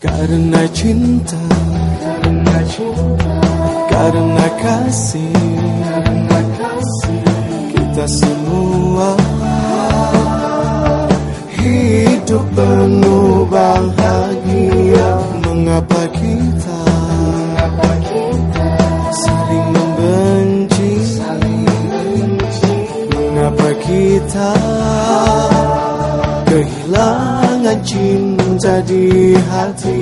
cinta. Karena cinta. Karena kasih. Karena kasih. Kita semua Hidup penuh bahagia. Mengapa kita Mengapa kita Saling membenci? Saling membenci? Mengapa kita Kehilangan cinta di hati.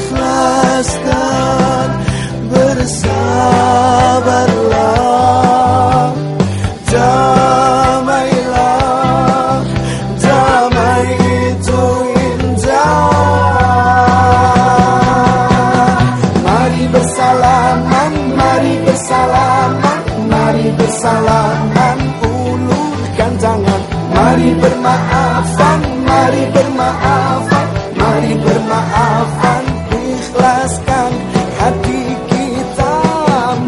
Ikhlaskan bersabarlah. Damailah Damai itu indah. Mari bersalaman Mari bersalaman Mari bersalaman Mari bermaafan, mari bermaafan, mari bermaafan, ikhlaskan hati kita.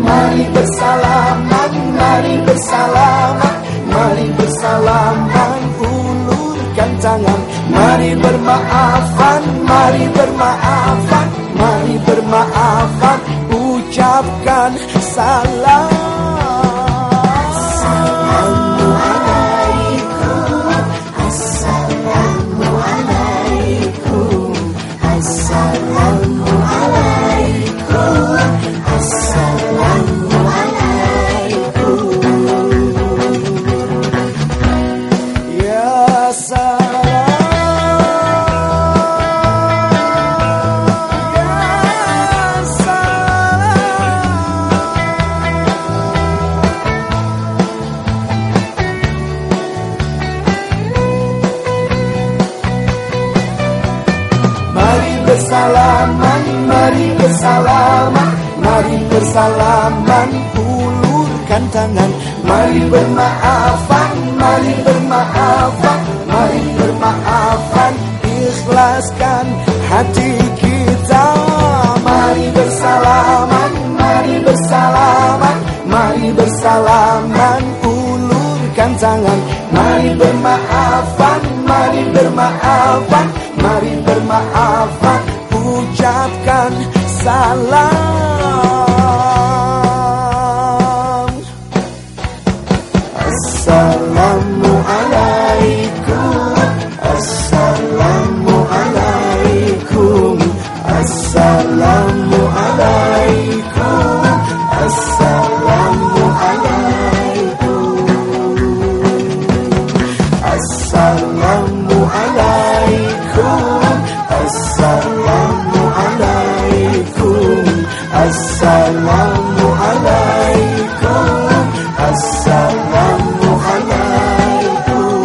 Mari bersalaman, mari bersalaman, mari bersalaman, ulurkan tangan. Mari bermaafan, mari bermaafan, mari bermaafan, ucapkan salam. Bersalaman, mari bersalaman, mari bersalaman, ulurkan tangan, mari bermaafan, mari bermaafan, mari bermaafan, ikhlaskan hati kita. Mari bersalaman, mari bersalaman, mari bersalaman, ulurkan tangan, mari bermaafan, mari bermaafan, mari bermaafan, ucapkan salam. Assalamualaikum اللهم على